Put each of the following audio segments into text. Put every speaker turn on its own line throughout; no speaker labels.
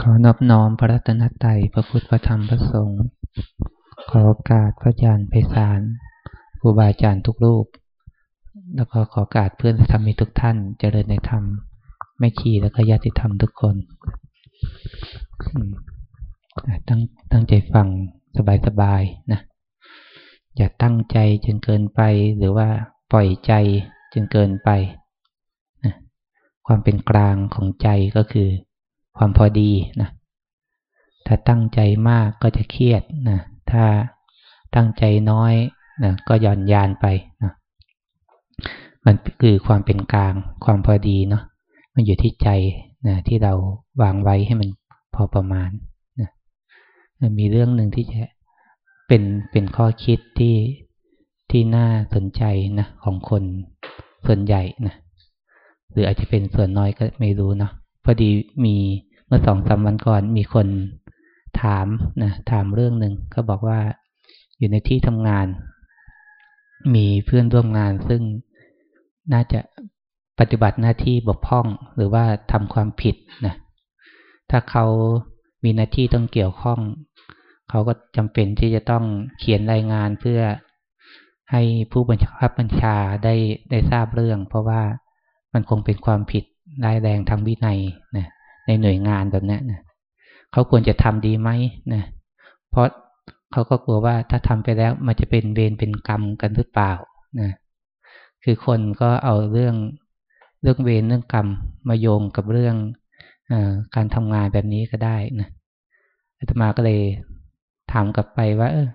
ขอนอบน้อมพระรัตนตรัยพระพุทธพระธรรมพระสงฆ์ขอโอกาสพระอาจารย์ไพศาลครูบาอาจารย์ทุกรูป แล้วก็ขอโอกาสเพื่อนธรรมิทุกท่านเจริญในธรรมแม่ชีแล้วก็ญาติธรรมทุกคนตั้งตั้งใจฟังสบายๆนะอย่าตั้งใจจนเกินไป หรือว่าปล่อยใจจนเกินไปนะความเป็นกลางของใจก็คือ ความพอดีนะถ้าตั้งใจมากก็จะเครียดนะถ้าตั้งใจน้อยนะก็หย่อนยานไปนะมันคือความเป็นกลางความพอดีเนาะมันอยู่ที่ใจนะที่เราวางไว้ให้มันพอประมาณนะมีเรื่องหนึ่งที่จะเป็นเป็นข้อคิดที่ที่น่าสนใจนะของคนส่วนใหญ่นะหรืออาจจะเป็นส่วนน้อยก็ไม่รู้เนาะพอดีมี เมื่อสองสาวันก่อนมีคนถามนะถามเรื่องหนึ่งเขาบอกว่าอยู่ในที่ทำงาน มีเพื่อนร่วมงานซึ่งน่าจะปฏิบัติหน้าที่บกพร่องหรือว่าทำความผิดนะถ้าเขามีหน้าที่ต้องเกี่ยวข้อง เขาก็จำเป็นที่จะต้องเขียนรายงานเพื่อให้ผู้บัญชาบัญชาได้ได้ทราบเรื่อง เพราะว่ามันคงเป็นความผิดร้ายแรงทางวินัยนะ ในหน่วยงานแบบนี้นะเขาควรจะทำดีไหมนะเพราะเขาก็กลัวว่าถ้าทำไปแล้วมันจะเป็นเวรเป็นกรรมกันหรือเปล่านะคือคนก็เอาเรื่องเรื่องเวรเรื่องกรรมมาโยงกับเรื่องอการทำงานแบบนี้ก็ได้นะอาตมาก็เลยถามกลับไปว่า เออ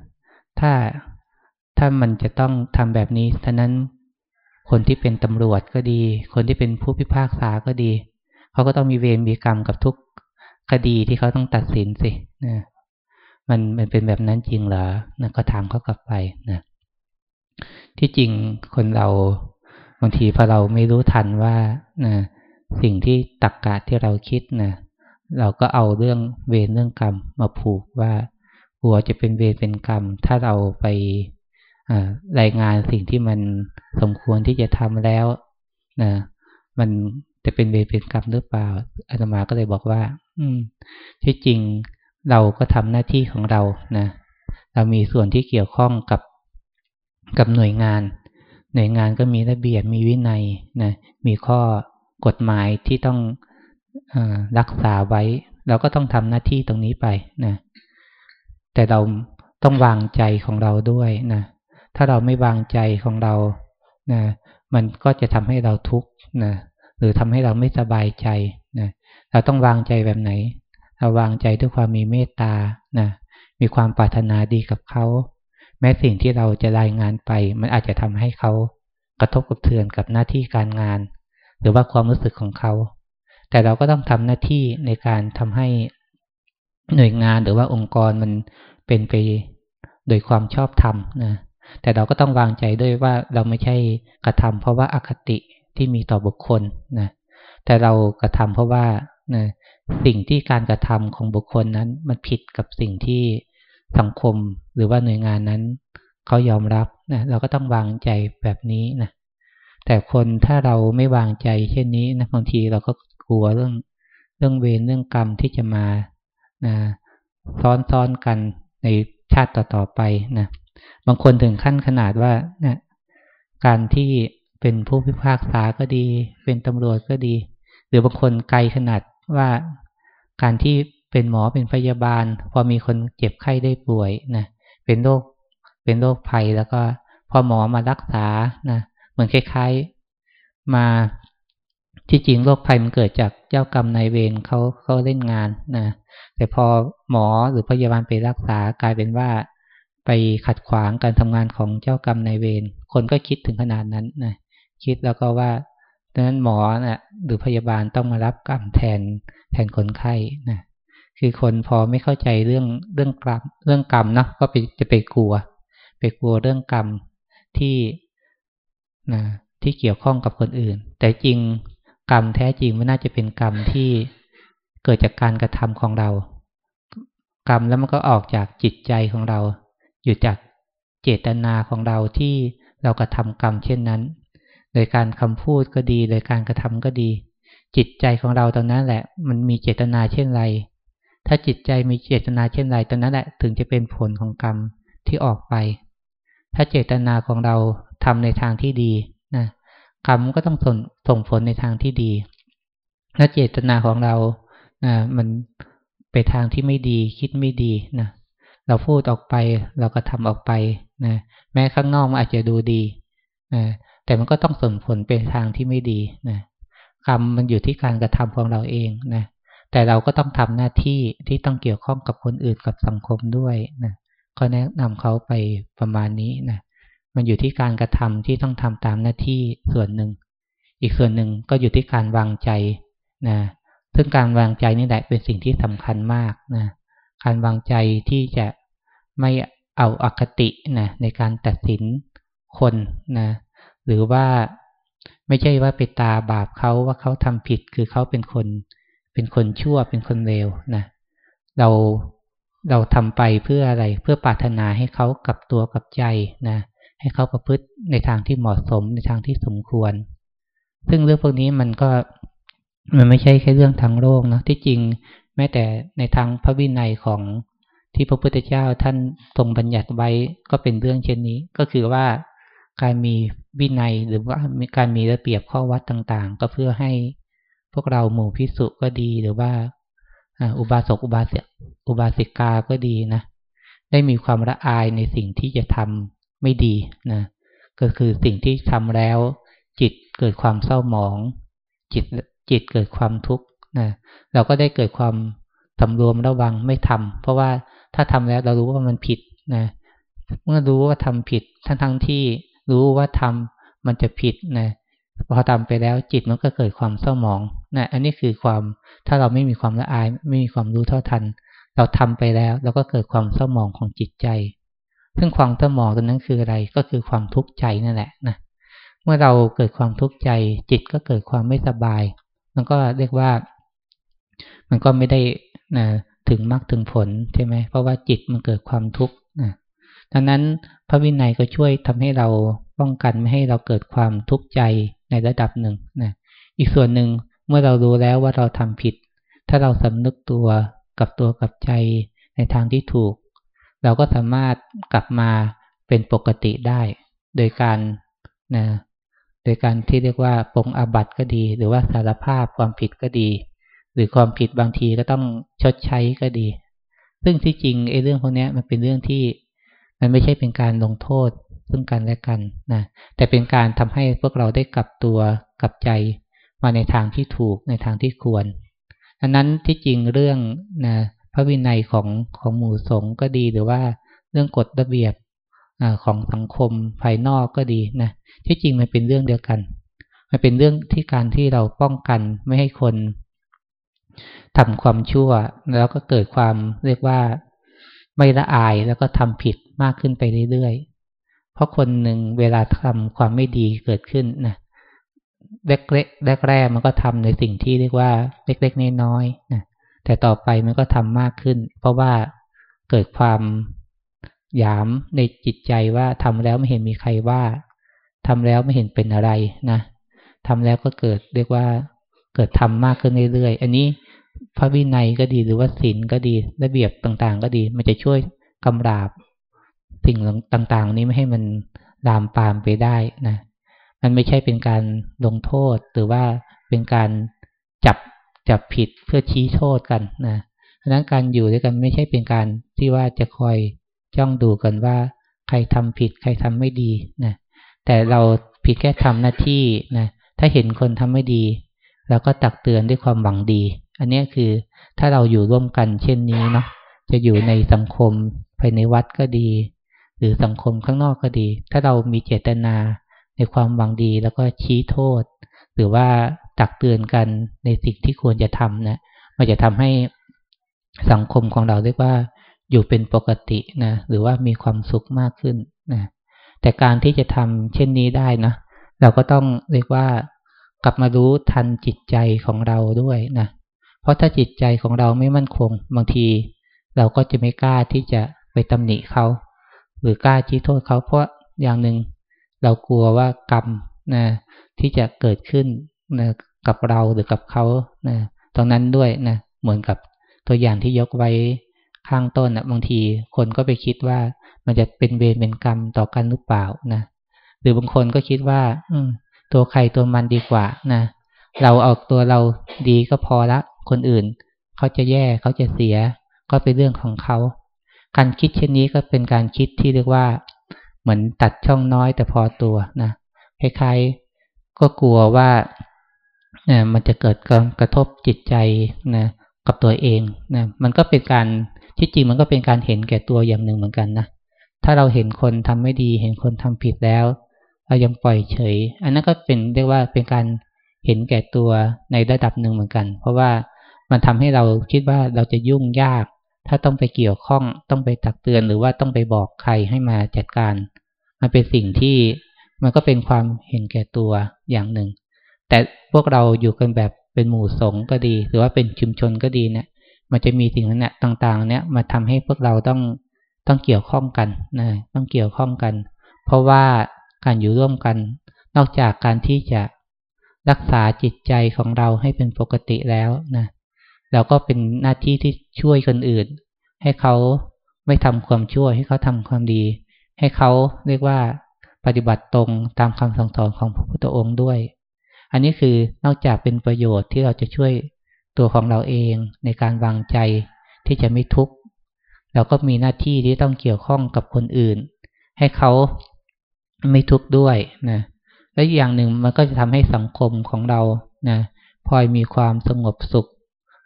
ถ้าถ้ามันจะต้องทำแบบนี้ท่านั้นคนที่เป็นตำรวจก็ดี คนที่เป็นผู้พิพากษาก็ดี เขาก็ต้องมีเวรมีกรรมกับทุกคดีที่เขาต้องตัดสินสินะมันมันเป็นแบบนั้นจริงเหรอนะก็ถามเขากลับไปนะที่จริงคนเราบางทีพอเราไม่รู้ทันว่านะสิ่งที่ตักกะที่เราคิดนะเราก็เอาเรื่องเวรเรื่องกรรมมาผูกว่าหัวจะเป็นเวรเป็นกรรม ถ้าเราไปรายงานสิ่งที่มันสมควรที่จะทำแล้วนะมัน จะเป็นเวรเป็นกรรมหรือเปล่าอาตมาก็เลยบอกว่า อืมที่จริงเราก็ทำหน้าที่ของเรานะเรามีส่วนที่เกี่ยวข้องกับกับหน่วยงาน หน่วยงานก็มีระเบียบมีวินัยนะมีข้อกฎหมายที่ต้องอรักษาไว้ เราก็ต้องทำหน้าที่ตรงนี้ไปนะแต่เราต้องวางใจของเราด้วยนะถ้าเราไม่วางใจของเรานะมันก็จะทำให้เราทุกข์นะ หรือทำให้เราไม่สบายใจนะเราต้องวางใจแบบไหนเราวางใจด้วยความมีเมตตานะมีความปรารถนาดีกับเขา แม้สิ่งที่เราจะรายงานไป มันอาจจะทำให้เขากระทบกระเทือนกับหน้าที่การงาน หรือว่าความรู้สึกของเขา แต่เราก็ต้องทำหน้าที่ในการทำให้หน่วยงานหรือว่าองค์กรมันเป็นไปโดยความชอบธรรมนะแต่เราก็ต้องวางใจด้วยว่าเราไม่ใช่กระทำเพราะว่าอาคติ ที่มีต่อบุคคลนะแต่เรากระทำเพราะว่านะสิ่งที่การกระทำของบุคคลนั้นมันผิดกับสิ่งที่สังคมหรือว่าหน่วยงานนั้นเขายอมรับนะเราก็ต้องวางใจแบบนี้นะแต่คนถ้าเราไม่วางใจเช่นนี้นะบางทีเราก็กลัวเรื่องเรื่องเวรเรื่องกรรมที่จะมานะซ้อนๆกันในชาติต่อๆไปนะบางคนถึงขั้นขนาดว่านะการที่ เป็นผู้พิพากษาก็ดี เป็นตำรวจก็ดี หรือบางคนไกลขนาดว่าการที่เป็นหมอเป็นพยาบาล พอมีคนเจ็บไข้ได้ป่วยนะเป็นโรคเป็นโรคภัยแล้วก็พอหมอมารักษานะเหมือนคล้ายๆ มาที่จริงโรคภัยมันเกิดจากเจ้ากรรมนายเวรเขาเขาเล่นงานนะแต่พอหมอหรือพยาบาลไปรักษากลายเป็นว่า ไปขัดขวางการทำงานของเจ้ากรรมนายเวรคนก็คิดถึงขนาดนั้นนะ คิดแล้วก็ว่าดังนั้นหมอนะ่ะหรือพยาบาลต้องมารับกรรมแทนแทนคนไข้นะคือคนพอไม่เข้าใจเรื่องเรื่องกรรมเรื่องกรรมเนาะก็ไปจะไปกลัว ไปกลัวเรื่องกรรมที่นะที่เกี่ยวข้องกับคนอื่น แต่จริงกรรมแท้จริงมันน่าจะเป็นกรรมที่เกิดจากการกระทำของเรา กรรมแล้วมันก็ออกจากจิตใจของเรา อยู่จากเจตนาของเราที่เรากระทำกรรมเช่นนั้น โดยการคำพูดก็ดี โดยการกระทำก็ดี จิตใจของเราตอนนั้นแหละ มันมีเจตนาเช่นไร ถ้าจิตใจมีเจตนาเช่นไรตอนนั้นแหละถึงจะเป็นผลของกรรมที่ออกไป ถ้าเจตนาของเราทำในทางที่ดีนะกรรมก็ต้องส่งส่งผลในทางที่ดี ถ้าเจตนาของเรานะมันไปทางที่ไม่ดี คิดไม่ดีนะเราพูดออกไปเราก็ทำออกไปนะแม้ข้างนอกมันอาจจะดูดีนะ แต่มันก็ต้องส่งผลเป็นทางที่ไม่ดีนะกรรมมันอยู่ที่การกระทำของเราเองนะแต่เราก็ต้องทำหน้าที่ที่ต้องเกี่ยวข้องกับคนอื่นกับสังคมด้วยนะก็แนะนำเขาไปประมาณนี้นะมันอยู่ที่การกระทำที่ต้องทำตามหน้าที่ส่วนหนึ่ง อีกส่วนหนึ่งก็อยู่ที่การวางใจนะซึ่งการวางใจนี่แหละเป็นสิ่งที่สำคัญมากนะการวางใจที่จะไม่เอาอาคตินะในการตัดสินคนนะ หรือว่าไม่ใช่ว่าไปตาบาปเขาว่าเขาทำผิดคือเขาเป็นคน เป็นคนชั่วเป็นคนเลวนะเราเราทำไปเพื่ออะไร เพื่อปรารถนาให้เขากลับตัวกับใจนะ ให้เขาประพฤติในทางที่เหมาะสมในทางที่สมควร ซึ่งเรื่องพวกนี้มันก็มันไม่ใช่แค่เรื่องทางโลกนะที่จริงแม้แต่ในทางพระวินัยของที่พระพุทธเจ้าท่านทรงบัญญัติไว้ก็เป็นเรื่องเช่นนี้ ก็คือว่า การมีวินัยหรือว่ามีการมีระเบียบข้อวัดต่างๆ ก็เพื่อให้พวกเราหมู่พิสุก็ดีหรือว่าอุบาสกอุบาสิกอุบาสิกาก็ดีนะได้มีความละอายในสิ่งที่จะทำไม่ดีนะก็คือสิ่งที่ทำแล้ว จิตเกิดความเศร้าหมอง จิตจิตเกิดความทุกข์นะเราก็ได้เกิดความสำรวมระวังไม่ทำเพราะว่าถ้าทำแล้วเรารู้ว่ามันผิดนะเมื่อรู้ว่าทำผิดทั้งทั้งที่ รู้ว่าทำมันจะผิดนะพอทำไปแล้วจิตมันก็เกิดความเศร้าหมองนะอันนี้คือความถ้าเราไม่มีความละอาย ไม่มีความรู้เท่าทัน เราทำไปแล้วเราก็เกิดความเศร้าหมองของจิตใจ ซึ่งความเศร้าหมองตรงนั้นคืออะไรก็คือความทุกข์ใจนั่นแหละนะเมื่อเราเกิดความทุกข์ใจ จิตก็เกิดความไม่สบาย มันก็เรียกว่า มันก็ไม่ได้นะถึงมรรคถึงผลใช่ไหมเพราะว่าจิตมันเกิดความทุกข์นะดังนั้น พระวินัยก็ช่วยทำให้เราป้องกันไม่ให้เราเกิดความทุกข์ใจในระดับหนึ่งนะอีกส่วนหนึ่งเมื่อเรารู้แล้วว่าเราทำผิด ถ้าเราสำนึกตัวกับตัวกับใจในทางที่ถูก เราก็สามารถกลับมาเป็นปกติได้ โดยการนะโดยการที่เรียกว่าปรงอาบัติก็ดี หรือว่าสารภาพความผิดก็ดี หรือความผิดบางทีก็ต้องชดใช้ก็ดี ซึ่งที่จริงไอ้เรื่องพวกนี้มันเป็นเรื่องที่ มันไม่ใช่เป็นการลงโทษซึ่งกันและกันนะแต่เป็นการทำให้พวกเราได้กลับตัวกลับใจมาในทางที่ถูกในทางที่ควรอันนั้นที่จริงเรื่องนะพระวินัยของของหมู่สงฆ์ก็ดีหรือว่าเรื่องกฎระเบียบอของสังคมภายนอกก็ดีนะที่จริงมันเป็นเรื่องเดียวกัน มันเป็นเรื่องที่การที่เราป้องกันไม่ให้คนทำความชั่ว แล้วก็เกิดความเรียกว่าไม่ละอายแล้วก็ทำผิด มากขึ้นไปเรื่อยๆ เพราะคนหนึ่งเวลาทำความไม่ดีเกิดขึ้นนะเล็กๆแรกๆมันก็ทำในสิ่งที่เรียกว่าเล็กๆน้อยๆนะแต่ต่อไปมันก็ทำมากขึ้น เพราะว่าเกิดความหยามในจิตใจว่าทำแล้วไม่เห็นมีใครว่าทำแล้วไม่เห็นเป็นอะไรนะทำแล้วก็เกิดเรียกว่าเกิดทำมากขึ้นเรื่อยๆ อันนี้พระวินัยก็ดีหรือว่าศีลก็ดีระเบียบต่างๆ ก็ดี มันจะช่วยกำราบ สิ่งต่าง ๆ นี้ไม่ให้มันลามปามไปได้นะ มันไม่ใช่เป็นการลงโทษหรือว่าเป็นการจับจับผิดเพื่อชี้โทษกันนะดังนั้นการอยู่ด้วยกันไม่ใช่เป็นการที่ว่าจะคอยจ้องดูกันว่า ใครทำผิด ใครทำไม่ดีนะแต่เราผิดแค่ทำหน้าที่นะถ้าเห็นคนทำไม่ดีเราก็ตักเตือนด้วยความหวังดี อันนี้คือถ้าเราอยู่ร่วมกันเช่นนี้เนาะจะอยู่ในสังคมภายในวัดก็ดี หรือสังคมข้างนอกก็ดี ถ้าเรามีเจตนาในความหวังดีแล้วก็ชี้โทษ หรือว่าตักเตือนกันในสิ่งที่ควรจะทำนะมันจะทำให้สังคมของเราเรียกว่าอยู่เป็นปกตินะหรือว่ามีความสุขมากขึ้นนะแต่การที่จะทำเช่นนี้ได้นะเราก็ต้องเรียกว่ากลับมารู้ทันจิตใจของเราด้วยนะเพราะถ้าจิตใจของเราไม่มั่นคง บางที เราก็จะไม่กล้าที่จะไปตำหนิเขา หรือกล้าชี้โทษเขาเพราะอย่างหนึ่งเรากลัวว่ากรรมนะที่จะเกิดขึ้นนะกับเราหรือกับเขานะตรงนั้นด้วยนะเหมือนกับตัวอย่างที่ยกไว้ข้างต้นนะบางทีคนก็ไปคิดว่ามันจะเป็นเวรเป็นกรรมต่อกันหรือเปล่านะหรือบางคนก็คิดว่า อืตัวใครตัวมันดีกว่านะเราเอาตัวเราดีก็พอละ คนอื่น เขาจะแย่เขาจะเสีย ก็เป็นเรื่องของเขา การคิดเช่นนี้ก็เป็นการคิดที่เรียกว่า เหมือนตัดช่องน้อยแต่พอตัวนะคล้ายๆก็กลัวว่านะมันจะเกิดการกระทบจิตใจนะกับตัวเองนะมันก็เป็นการที่จริงมันก็เป็นการเห็นแก่ตัวอย่างหนึ่งเหมือนกันนะถ้าเราเห็นคนทำไม่ดี เห็นคนทำผิดแล้ว เรายังปล่อยเฉย อันนั้นก็เป็นเรียกว่าเป็นการเห็นแก่ตัวในระดับหนึ่งเหมือนกัน เพราะว่ามันทำให้เราคิดว่าเราจะยุ่งยาก ถ้าต้องไปเกี่ยวข้องต้องไปตักเตือนหรือว่าต้องไปบอกใครให้มาจัดการ มันเป็นสิ่งที่มันก็เป็นความเห็นแก่ตัวอย่างหนึ่ง แต่พวกเราอยู่กันแบบเป็นหมู่สงฆ์ก็ดี หรือว่าเป็นชุมชนก็ดีเนะี่ยมันจะมีสิ่งนั้นต่างๆ เนี่ยมาทำให้พวกเราต้องต้องเกี่ยวข้องกันนะต้องเกี่ยวข้องกัน เพราะว่าการอยู่ร่วมกัน นอกจากการที่จะรักษาจิตใจของเราให้เป็นปกติแล้วนะ เราก็เป็นหน้าที่ที่ช่วยคนอื่น ให้เขาไม่ทำความชั่ว ให้เขาทำความดี ให้เขาเรียกว่าปฏิบัติตรงตามคำสั่งสอนของพระพุทธองค์ด้วย อันนี้คือนอกจากเป็นประโยชน์ที่เราจะช่วยตัวของเราเองในการวางใจที่จะไม่ทุกข์เราก็มีหน้าที่ที่ต้องเกี่ยวข้องกับคนอื่น ให้เขาไม่ทุกข์ด้วยนะและอย่างหนึ่งมันก็จะทำให้สังคมของเรานะพลอยมีความสงบสุข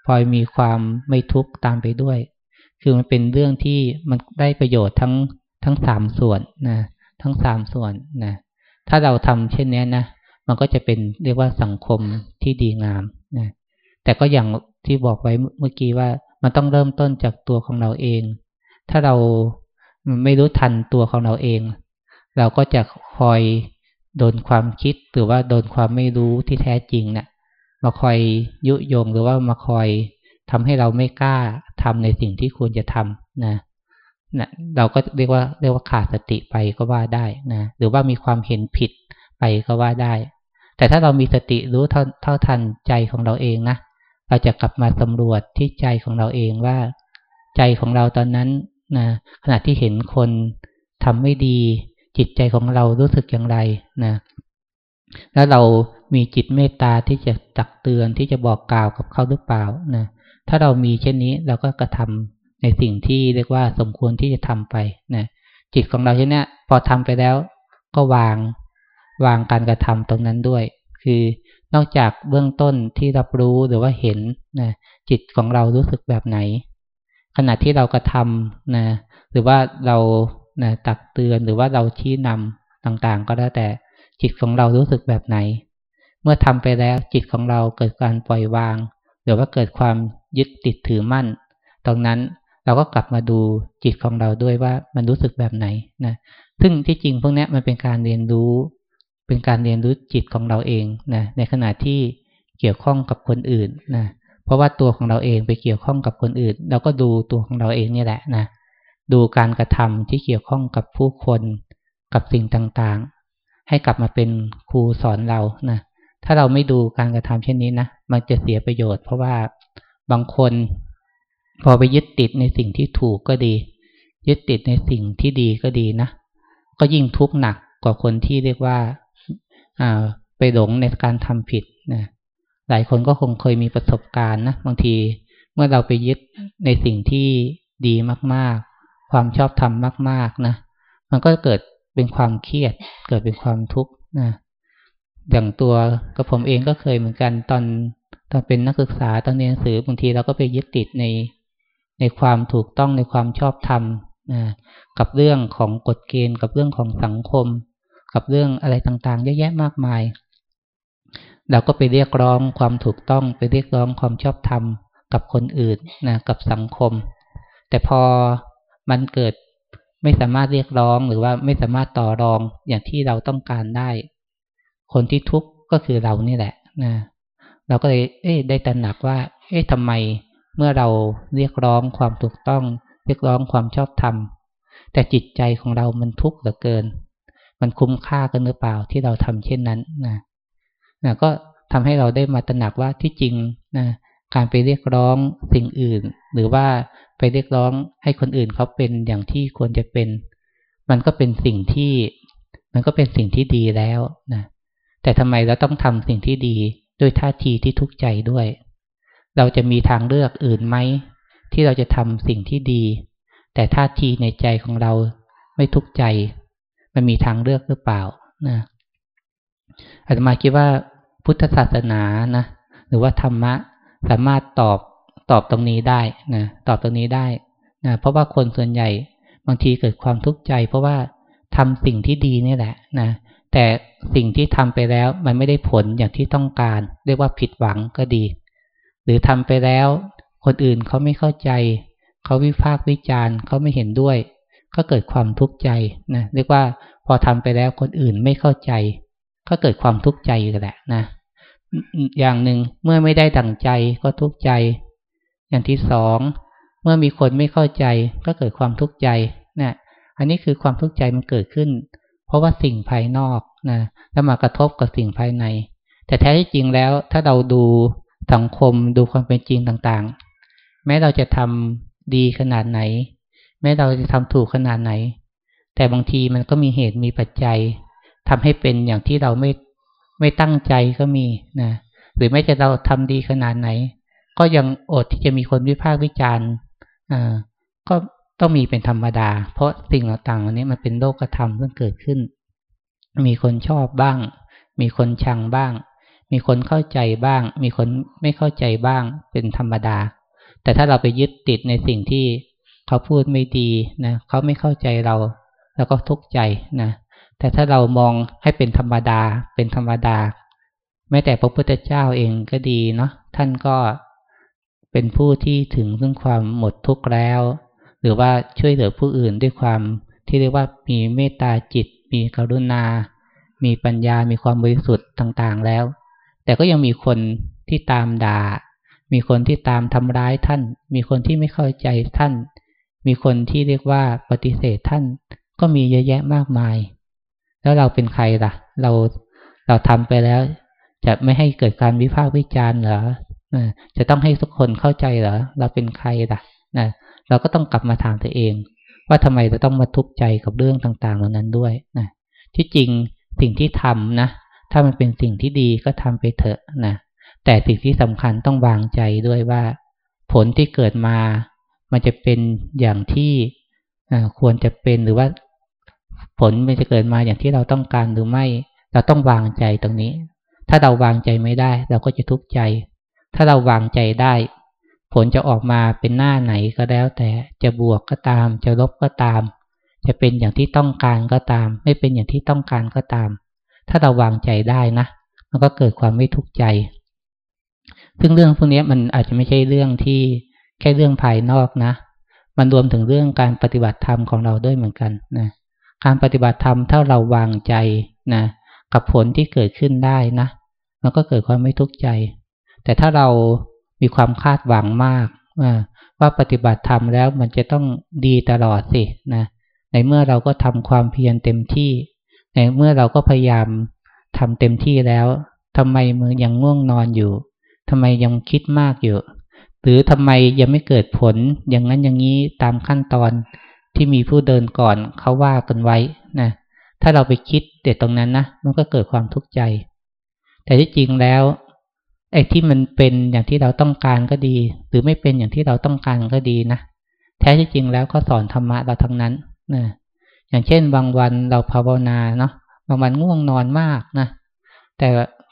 พลอยมีความไม่ทุกข์ตามไปด้วย คือมันเป็นเรื่องที่มันได้ประโยชน์ทั้งทั้งสามส่วนนะทั้งสามส่วนนะถ้าเราทำเช่นนี้นะมันก็จะเป็นเรียกว่าสังคมที่ดีงามนะแต่ก็อย่างที่บอกไว้เมื่อกี้ว่ามันต้องเริ่มต้นจากตัวของเราเอง ถ้าเราไม่รู้ทันตัวของเราเอง เราก็จะคอยโดนความคิดหรือว่าโดนความไม่รู้ที่แท้จริงเนะี่ย มาคอยยุยงหรือว่ามาคอยทำให้เราไม่กล้าทำในสิ่งที่ควรจะทำนะนะเราก็เรียกว่าเรียกว่าขาดสติไปก็ว่าได้นะหรือว่ามีความเห็นผิดไปก็ว่าได้ แต่ถ้าเรามีสติรู้เท่าทันใจของเราเองนะเราจะกลับมาสำรวจที่ใจของเราเองว่า ใจของเราตอนนั้นนะขณะที่เห็นคนทำไม่ดีจิตใจของเรารู้สึกอย่างไรนะแล้วเรา มีจิตเมตตาที่จะตักเตือนที่จะบอกกล่าวกับเขาหรือเปล่านะถ้าเรามีเช่นนี้เราก็กระทำในสิ่งที่เรียกว่าสมควรที่จะทำไปนะจิตของเราเช่นนี้พอทำไปแล้วก็วางวางการกระทำตรงนั้นด้วย คือนอกจากเบื้องต้นที่รับรู้หรือว่าเห็นนะจิตของเรารู้สึกแบบไหน ขณะที่เรากระทำนะหรือว่าเรานะตักเตือนหรือว่าเราชี้นำต่างๆ ก็แล้วแต่จิตของเรารู้สึกแบบไหน เมื่อทำไปแล้วจิตของเราเกิดการปล่อยวาง หรือว่าเกิดความยึดติดถือมั่น ตรงนั้นเราก็กลับมาดูจิตของเราด้วยว่ามันรู้สึกแบบไหนนะ ซึ่งที่จริงพวกนี้มันเป็นการเรียนรู้ เป็นการเรียนรู้จิตของเราเองนะ ในขณะที่เกี่ยวข้องกับคนอื่นนะ เพราะว่าตัวของเราเองไปเกี่ยวข้องกับคนอื่น เราก็ดูตัวของเราเองนี่แหละนะ ดูการกระทำที่เกี่ยวข้องกับผู้คน กับสิ่งต่างๆ ให้กลับมาเป็นครูสอนเรานะ ถ้าเราไม่ดูการกระทำเช่นนี้นะมันจะเสียประโยชน์ เพราะว่าบางคน พอไปยึดติดในสิ่งที่ถูกก็ดี ยึดติดในสิ่งที่ดีก็ดีนะก็ยิ่งทุกข์หนักกว่าคนที่เรียกว่าไปหลงในการทำผิดนะหลายคนก็คงเคยมีประสบการณ์นะบางทีเมื่อเราไปยึดในสิ่งที่ดีมากๆ ความชอบธรรมมาก ๆนะมันก็เกิดเป็นความเครียด เกิดเป็นความทุกข์นะ อย่างตัวกับผมเองก็เคยเหมือนกันตอนตอนเป็นนักศึกษาตอนเรียนหนังสือบางทีเราก็ไปยึดติดในในความถูกต้องในความชอบธรรมนะกับเรื่องของกฎเกณฑ์กับเรื่องของสังคม กับเรื่องอะไรต่างๆเยอะแยะมากมาย เราก็ไปเรียกร้องความถูกต้องไปเรียกร้องความชอบธรรม กับคนอื่นนะกับสังคม แต่พอมันเกิดไม่สามารถเรียกร้องหรือว่าไม่สามารถต่อรองอย่างที่เราต้องการได้ คนที่ทุกข์ก็คือเรานี่แหละนะเราก็เลยเอ๊ได้ตระหนักว่า เอ๊ะทำไมเมื่อเราเรียกร้องความถูกต้อง เรียกร้องความชอบธรรมแต่จิตใจของเรามันทุกข์เหลือเกิน มันคุ้มค่ากันหรือเปล่าที่เราทำเช่นนั้นนะนะก็ทำให้เราได้มาตระหนักว่าที่จริงนะการไปเรียกร้องสิ่งอื่น หรือว่าไปเรียกร้องให้คนอื่นเขาเป็นอย่างที่ควรจะเป็น มันก็เป็นสิ่งที่ มันก็เป็นสิ่งที่ดีแล้วนะ แต่ทำไมเราต้องทำสิ่งที่ดีด้วยท่าทีที่ทุกข์ใจด้วย เราจะมีทางเลือกอื่นไหม ที่เราจะทำสิ่งที่ดี แต่ท่าทีในใจของเราไม่ทุกข์ใจ มันมีทางเลือกหรือเปล่านะอาตมาคิดว่าพุทธศาสนานะหรือว่าธรรมะสามารถตอบตอบตรงนี้ได้นะตอบตรงนี้ได้นะเพราะว่าคนส่วนใหญ่บางทีเกิดความทุกข์ใจ เพราะว่าทำสิ่งที่ดีนี่แหละนะ แต่สิ่งที่ทำไปแล้วมันไม่ได้ผลอย่างที่ต้องการ เรียกว่าผิดหวังก็ดี หรือทำไปแล้ว คนอื่นเขาไม่เข้าใจ เขาวิพากษ์วิจารณ์เขาไม่เห็นด้วย ก็เกิดความทุกข์ใจนะเรียกว่าพอทำไปแล้วคนอื่นไม่เข้าใจ ก็เกิดความทุกข์ใจกันแหละนะอย่างหนึ่งเมื่อไม่ได้ดั่งใจก็ทุกข์ใจ อย่างที่สองเมื่อมีคนไม่เข้าใจ ก็เกิดความทุกข์ใจนะอันนี้คือความทุกข์ใจมันเกิดขึ้น ราะว่าสิ่งภายนอกนะแล้วมากระทบกับสิ่งภายใน แต่แท้ที่จริงแล้ว ถ้าเราดูสังคมดูความเป็นจริงต่างๆ แม้เราจะทำดีขนาดไหน แม้เราจะทำถูกขนาดไหน แต่บางทีมันก็มีเหตุมีปัจจัยทำให้เป็นอย่างที่เราไม่ไม่ตั้งใจก็มีนะหรือแม้จะเราทำดีขนาดไหน ก็ยังอดที่จะมีคนวิพากษ์วิจารณ์อ่าก็ ต้องมีเป็นธรรมดา เพราะสิ่งต่างๆเหล่านี้มันเป็นโลกธรรมที่เกิดขึ้น มีคนชอบบ้าง มีคนชังบ้าง มีคนเข้าใจบ้าง มีคนไม่เข้าใจบ้าง เป็นธรรมดา แต่ถ้าเราไปยึดติดในสิ่งที่เขาพูดไม่ดีนะเขาไม่เข้าใจเรา แล้วก็ทุกข์ใจนะแต่ถ้าเรามองให้เป็นธรรมดา เป็นธรรมดา แม้แต่พระพุทธเจ้าเองก็ดีเนาะท่านก็เป็นผู้ที่ถึงซึ่งความหมดทุกข์แล้ว หรือว่าช่วยเหลือผู้อื่นด้วยความที่เรียกว่ามีเมตตาจิต มีกรุณา มีปัญญา มีความบริสุทธิ์ต่างๆแล้ว แต่ก็ยังมีคนที่ตามด่า มีคนที่ตามทำร้ายท่าน มีคนที่ไม่เข้าใจท่าน มีคนที่เรียกว่าปฏิเสธท่าน ก็มีเยอะแยะมากมาย แล้วเราเป็นใครล่ะ เราเราทำไปแล้ว จะไม่ให้เกิดการวิพากษ์วิจารณ์เหรอจะต้องให้ทุกคนเข้าใจเหรอ เราเป็นใครล่ะนะ เราก็ต้องกลับมาถามตัวเอง ว่าทำไมเราต้องมาทุกข์ใจกับเรื่องต่างๆ เหล่านั้นด้วยนะที่จริงสิ่งที่ทำนะ ถ้ามันเป็นสิ่งที่ดีก็ทำไปเถอะนะแต่สิ่งที่สำคัญต้องวางใจด้วยว่า ผลที่เกิดมา มันจะเป็นอย่างที่ควรจะเป็นหรือว่าผลมันจะเกิดมาอย่างที่เราต้องการหรือไม่ เราต้องวางใจตรงนี้ ถ้าเราวางใจไม่ได้ เราก็จะทุกข์ใจ ถ้าเราวางใจได้ ผลจะออกมาเป็นหน้าไหนก็แล้วแต่จะบวกก็ตาม จะลบก็ตาม จะเป็นอย่างที่ต้องการก็ตาม ไม่เป็นอย่างที่ต้องการก็ตาม ถ้าเราวางใจได้นะมันก็เกิดความไม่ทุกข์ใจ ซึ่งเรื่องพวกนี้มันอาจจะไม่ใช่เรื่องที่แค่เรื่องภายนอกนะ มันรวมถึงเรื่องการปฏิบัติธรรมของเราด้วยเหมือนกันนะการปฏิบัติธรรมถ้าเราวางใจนะกับผลที่เกิดขึ้นได้นะ มันก็เกิดความไม่ทุกข์ใจ แต่ถ้าเรา มีความคาดหวังมากว่าปฏิบัติธรรมแล้วมันจะต้องดีตลอดสินะในเมื่อเราก็ทำความเพียรเต็มที่ ในเมื่อเราก็พยายามทำเต็มที่แล้วทำไมมือยังง่วงนอนอยู่ทำไมยังคิดมากอยู่ หรือทำไมยังไม่เกิดผลอย่างนั้นอย่างนี้ตามขั้นตอนที่มีผู้เดินก่อนเขาว่ากันไว้นะถ้าเราไปคิดเด็ดตรงนั้นนะมันก็เกิดความทุกข์ใจ แต่ที่จริงแล้ว ไอ้ที่มันเป็นอย่างที่เราต้องการก็ดี หรือไม่เป็นอย่างที่เราต้องการก็ดีนะแท้ที่จริงแล้วก็สอนธรรมะเราทั้งนั้นนะอย่างเช่น บางวันเราภาวนาเนาะบางวันง่วงนอนมากนะแต่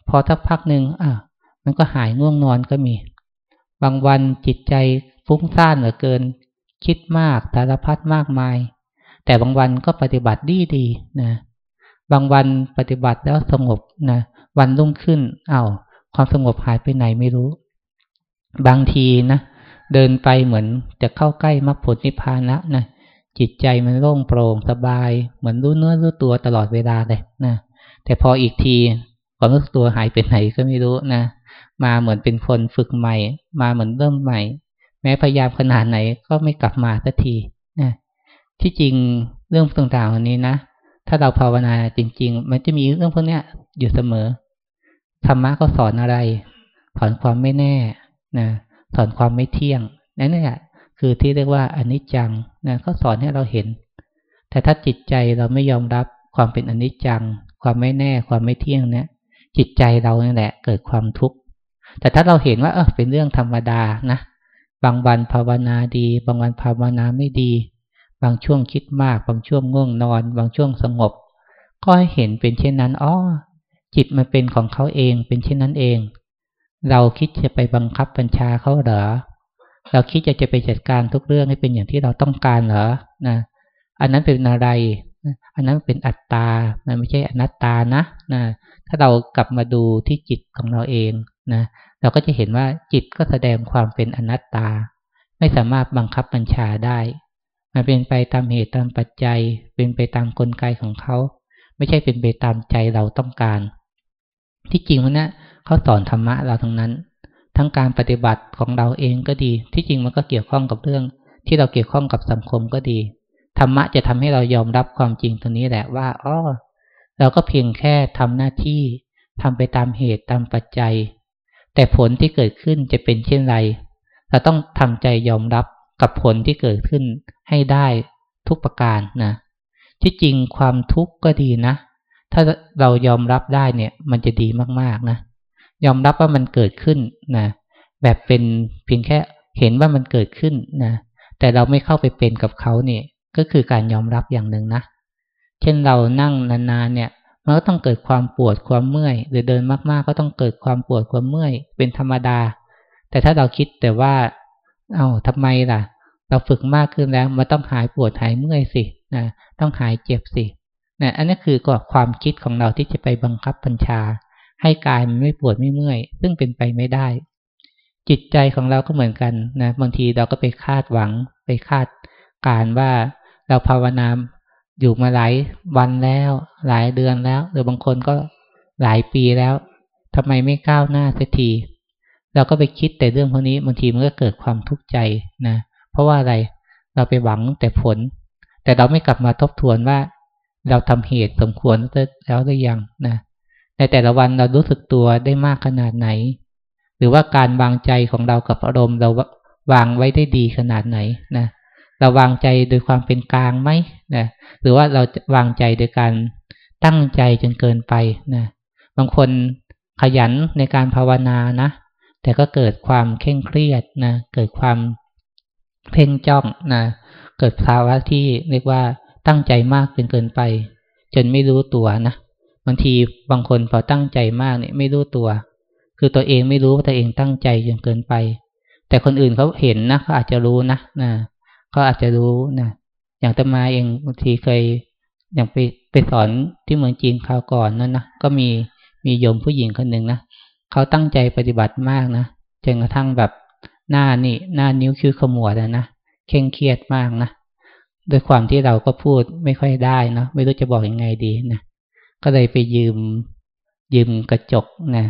พอสักพักหนึ่งอะมันก็หายง่วงนอนก็มี บางวันจิตใจฟุ้งซ่านเหลือเกิน คิดมากสารพัดมากมาย แต่บางวันก็ปฏิบัติดีดีนะบางวันปฏิบัติแล้วสงบนะวันรุ่งขึ้นเอา้า ความสงบหายไปไหนไม่รู้ บางทีนะเดินไปเหมือนจะเข้าใกล้มรรคผลนิพพานล้วนะจิตใจมันโล่งโปร่งสบาย เหมือนรู้เนื้อรู้ตัวตลอดเวลาเลยนะแต่พออีกทีความรู้ตัวหายไปไหนก็ไม่รู้นะมาเหมือนเป็นคนฝึกใหม่ มาเหมือนเริ่มใหม่ แม้พยายามขนาดไหนก็ไม่กลับมาสักทีนะที่จริงเรื่องต่างๆเหล่านี้นะถ้าเราภาวนาจริง ๆ มันจะมีเรื่องพวกนี้อยู่เสมอ ธรรมะก็สอนอะไร สอนความไม่แน่นะสอนความไม่เที่ยงนั่นแหละคือที่เรียกว่าอนิจจังนะเขาสอนให้เราเห็น แต่ถ้าจิตใจเราไม่ยอมรับความเป็นอนิจจัง ความไม่แน่ ความไม่เที่ยงเนี่ย จิตใจเราเนี่ยแหละ เกิดความทุกข์แต่ถ้าเราเห็นว่าเออเป็นเรื่องธรรมดานะบางวันภาวนาดี บางวันภาวนาไม่ดี บางช่วงคิดมาก บางช่วงง่วงนอน บางช่วงสงบ ก็ให้เห็นเป็นเช่นนั้นอ๋อ จิตมันเป็นของเขาเองเป็นเช่นนั้นเอง เราคิดจะไปบังคับบัญชาเขาเหรอ เราคิดจะจะไปจัดการทุกเรื่องให้เป็นอย่างที่เราต้องการเหรอนะอันนั้นเป็นอะไร อันนั้นเป็นอัตตานะไม่ใช่อนัตตานะนะถ้าเรากลับมาดูที่จิตของเราเองนะเราก็จะเห็นว่าจิตก็แสดงความเป็นอนัตตา ไม่สามารถบังคับบัญชาได้มันเป็นไปตามเหตุตามปัจจัย เป็นไปตามกลไกของเขา ไม่ใช่เป็นไปตามใจเราต้องการ ที่จริงวันนี้เขาสอนธรรมะเราทั้งนั้น ทั้งการปฏิบัติของเราเองก็ดี ที่จริงมันก็เกี่ยวข้องกับเรื่อง ที่เราเกี่ยวข้องกับสังคมก็ดีธรรมะจะทำให้เรายอมรับความจริงตรงนี้แหละว่าอ๋อเราก็เพียงแค่ทำหน้าที่ทำไปตามเหตุตามปัจจัย แต่ผลที่เกิดขึ้นจะเป็นเช่นไร เราต้องทำใจยอมรับกับผลที่เกิดขึ้นให้ได้ทุกประการนะที่จริงความทุกข์ก็ดีนะ ถ้าเรายอมรับได้เนี่ย มันจะดีมากๆนะยอมรับว่ามันเกิดขึ้นนะแบบเป็นเพียงแค่เห็นว่ามันเกิดขึ้นนะแต่เราไม่เข้าไปเป็นกับเขาเนี่ย ก็คือการยอมรับอย่างหนึ่งนะเช่นเรานั่งนานๆเนี่ยมันก็ต้องเกิดความปวดความเมื่อย หรือเดินมากๆ ก็ต้องเกิดความปวดความเมื่อย เป็นธรรมดา แต่ถ้าเราคิดแต่ว่า เอา้าทำไมล่ะ เราฝึกมากขึ้นแล้วมันต้องหายปวดหายเมื่อยสินะต้องหายเจ็บสิ นะอันนี้คือก็ความคิดของเราที่จะไปบังคับบัญชา ให้กายมันไม่ปวดไม่เมื่อย ซึ่งเป็นไปไม่ได้ จิตใจของเราก็เหมือนกันนะบางทีเราก็ไปคาดหวัง ไปคาดการว่าเราภาวนาอยู่มาหลายวันแล้ว หลายเดือนแล้ว หรือบางคนก็หลายปีแล้วทำไมไม่ก้าวหน้าสักทีเราก็ไปคิดแต่เรื่องพวกนี้บางทีมันก็เกิดความทุกข์ใจนะเพราะว่าอะไรเราไปหวังแต่ผล แต่เราไม่กลับมาทบทวนว่า เราทำเหตุสมควรแล้วหรือยังนะในแต่ละวันเรารู้สึกตัวได้มากขนาดไหน หรือว่าการวางใจของเรากับอารมณ์เราวางไว้ได้ดีขนาดไหนนะเราวางใจโดยความเป็นกลางไหมนะหรือว่าเราวางใจโดยการตั้งใจจนเกินไปนะบางคนขยันในการภาวนานะ แต่ก็เกิดความเคร่งเครียดนะเกิดความเพ่งจ้องนะเกิดภาวะที่เรียกว่า ตั้งใจมากจนเกินไป จนไม่รู้ตัวนะบางทีบางคนพอตั้งใจมากเนี่ยไม่รู้ตัว คือตัวเองไม่รู้ว่าตัวเองตั้งใจจนเกินไป แต่คนอื่นเขาเห็นนะเขาอาจจะรู้นะนะก็อาจจะรู้นะอย่างตมาเองบางทีเคยอย่างไปไปสอนที่เมืองจีนคราวก่อนนั่นนะก็มีมีโยมผู้หญิงคนหนึ่งนะเขาตั้งใจปฏิบัติมากนะจนกระทั่งแบบหน้านี่หน้านิ้วคิ้วขมวดนะเคร่งเครียดมากนะ ด้วยความที่เราก็พูดไม่ค่อยได้เนาะไม่รู้จะบอกยังไงดีนะก็เลยไปยืมยืมกระจกนะ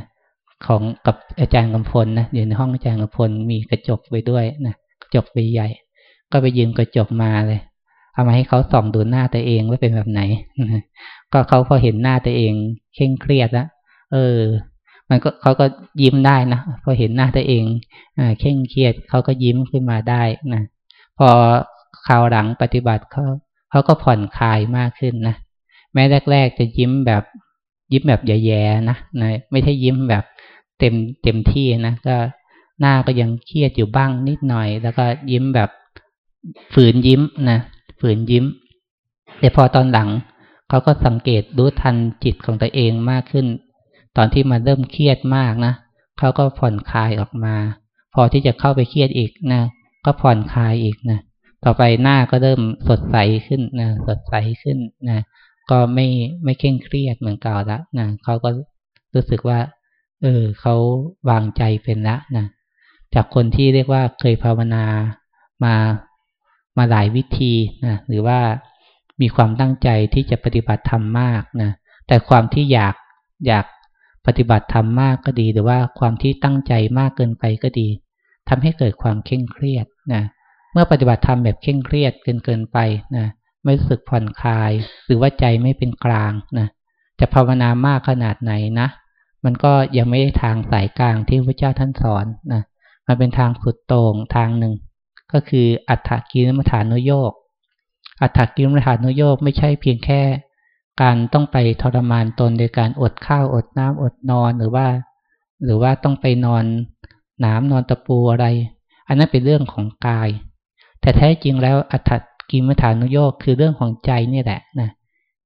ของกับอาจารย์กำพลนะอยู่ในห้องอาจารย์กำพลมีกระจกไปด้วยนะกระจกใบใหญ่ ก็ไปยืมกระจกมาเลย เอามาให้เขาส่องดูหน้าตัวเองว่าเป็นแบบไหนก็เขาพอเห็นหน้าตัวเองเคร่งเครียดแล้วเออ มันก็เขาก็ยิ้มได้นะพอเห็นหน้าตัวเองอ่าเคร่งเครียดเขาก็ยิ้มขึ้นมาได้นะพอ คราวหลังปฏิบัติเขาเขาก็ผ่อนคลายมากขึ้นนะแม้แรก ๆ จะยิ้มแบบยิ้มแบบแย่ๆนะนะไม่ใช่ยิ้มแบบเต็มเต็มที่นะก็หน้าก็ยังเครียดอยู่บ้างนิดหน่อย แล้วก็ยิ้มแบบฝืนยิ้มนะฝืนยิ้มแต่พอตอนหลังเขาก็สังเกตรู้ทันจิตของตัวเองมากขึ้น ตอนที่มาเริ่มเครียดมากนะเขาก็ผ่อนคลายออกมา พอที่จะเข้าไปเครียดอีกนะก็ผ่อนคลายอีกนะ ต่อไปหน้าก็เริ่มสดใสขึ้นนะสดใสขึ้นนะก็ไม่ไม่เคร่งเครียดเหมือนเก่าละนะเขาก็รู้สึกว่า เออเขาวางใจเป็นละนะจากคนที่เรียกว่าเคยภาวนามามาหลายวิธีนะหรือว่ามีความตั้งใจที่จะปฏิบัติธรรมมากนะแต่ความที่อยากอยากปฏิบัติธรรมมากก็ดี หรือว่าความที่ตั้งใจมากเกินไปก็ดีทำให้เกิดความเคร่งเครียดนะเเมื่อปฏิบัติธรรมแบบเคร่งเครียดเกินเกินไปนะไม่รู้สึกผ่อนคลาย หรือว่าใจไม่เป็นกลางนะจะภาวนามากขนาดไหนนะ มันก็ยังไม่ได้ทางสายกลางที่พระเจ้าท่านสอนนะมันเป็นทางสุดโต่งทางหนึ่ง ก็คืออัฏฐกิลมัฐานโยกอัฏฐกิลมัฐานโยกไม่ใช่เพียงแค่ การต้องไปทรมานตนโดยการอดข้าวอดน้ำอดนอนหรือว่า หรือว่าต้องไปนอนน้ำนอนตะปูอะไร อันนั้นเป็นเรื่องของกาย แต่แท้จริงแล้วอัฏฐกิมฐานุโยกคือเรื่องของใจนี่แหละนะ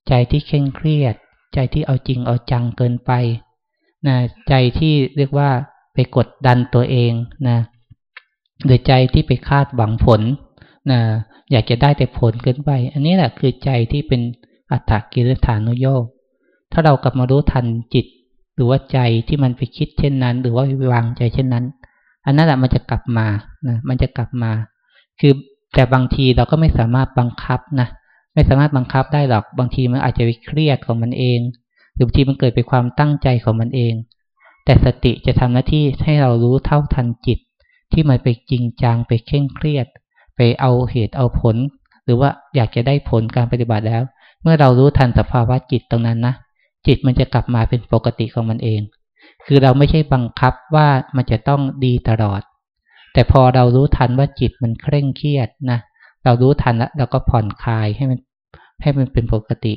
ใจที่เคร่งเครียด ใจที่เอาจริงเอาจังเกินไปนะใจที่เรียกว่าไปกดดันตัวเองนะหรือใจที่ไปคาดหวังผลนะอยากจะได้แต่ผลเกินไป อันนี้แหละคือใจที่เป็นอัตถกิรฐานุโยกถ้าเรากลับมารู้ทันจิต หรือว่าใจที่มันไปคิดเช่นนั้น หรือว่าวางใจเช่นนั้น อันนั้นแหละมันจะกลับมานะมันจะกลับมา คือแต่บางทีเราก็ไม่สามารถบังคับนะไม่สามารถบังคับได้หรอกบางทีมันอาจจะไปเครียดของมันเอง หรือบางทีมันเกิดเป็นความตั้งใจของมันเอง แต่สติจะทำหน้าที่ให้เรารู้เท่าทันจิต ที่มันไปจริงจังไปเคร่งเครียด ไปเอาเหตุเอาผล หรือว่าอยากจะได้ผลการปฏิบัติแล้ว เมื่อเรารู้ทันสภาวะจิตตรงนั้นนะจิตมันจะกลับมาเป็นปกติของมันเอง คือเราไม่ใช่บังคับว่ามันจะต้องดีตลอด แต่พอเรารู้ทันว่าจิตมันเคร่งเครียดนะเรารู้ทันแล้วเราก็ผ่อนคลายให้มันให้มันเป็นปกติ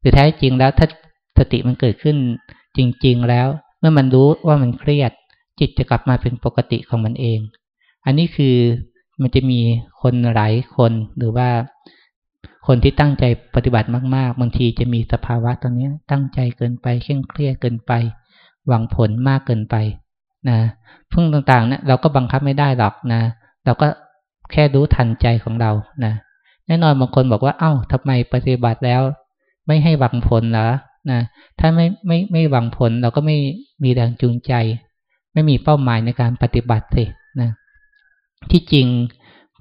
หรือแท้จริงแล้วถ้าสติมันเกิดขึ้นจริง ๆ แล้ว เมื่อมันรู้ว่ามันเครียด จิตจะกลับมาเป็นปกติของมันเอง อันนี้คือมันจะมีคนหลายคนหรือว่าคนที่ตั้งใจปฏิบัติมาก ๆ บางทีจะมีสภาวะตรงนี้ตั้งใจเกินไปเคร่งเครียดเกินไป หวังผลมากเกินไป นะพึ่งต่างๆเนี่ยเราก็บังคับไม่ได้หรอกนะ เราก็แค่รู้ทันใจของเรานะแน่นอนบางคนบอกว่าเอา้าทำไมปฏิบัติแล้ว ไม่ให้หวังผลเหรอนะถ้าไม่ไม่ไม่หวังผลเราก็ไม่มีแรงจูงใจ ไม่มีเป้าหมายในการปฏิบัติสินะที่จริง